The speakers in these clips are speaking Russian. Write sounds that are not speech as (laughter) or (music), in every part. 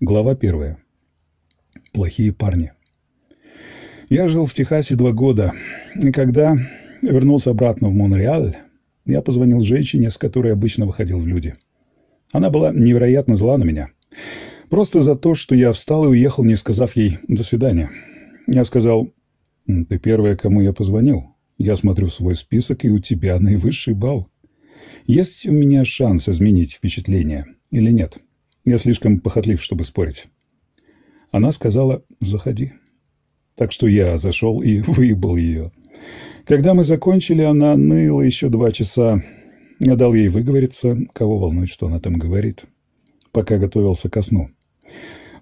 Глава первая. Плохие парни. Я жил в Техасе два года, и когда вернулся обратно в Монреаль, я позвонил женщине, с которой обычно выходил в люди. Она была невероятно зла на меня. Просто за то, что я встал и уехал, не сказав ей «до свидания». Я сказал «ты первая, кому я позвонил. Я смотрю свой список, и у тебя наивысший балл. Есть у меня шанс изменить впечатление или нет?» Я слишком похотлив, чтобы спорить. Она сказала «заходи». Так что я зашел и (laughs) выебал ее. Когда мы закончили, она ныла еще два часа. Я дал ей выговориться, кого волнует, что она там говорит, пока готовился ко сну.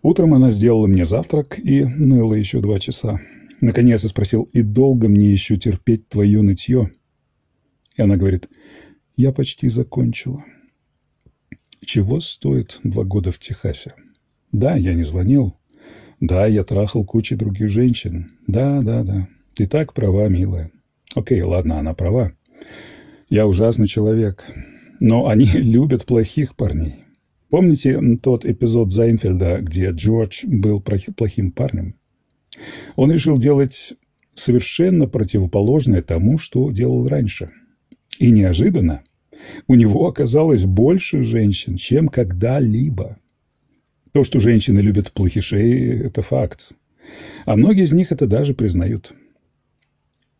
Утром она сделала мне завтрак и ныла еще два часа. Наконец я спросил, и долго мне еще терпеть твое нытье? И она говорит, я почти закончила. Чего стоит два года в Техасе? Да, я не звонил. Да, я трахал кучу других женщин. Да, да, да. Ты так права, милая. Окей, ладно, она права. Я ужасный человек. Но они (laughs) любят плохих парней. Помните тот эпизод Зайнфельда, где Джордж был плохим парнем? Он решил делать совершенно противоположное тому, что делал раньше. И неожиданно у него оказалось больше женщин, чем когда-либо. То, что женщины любят плохишей, это факт. А многие из них это даже признают.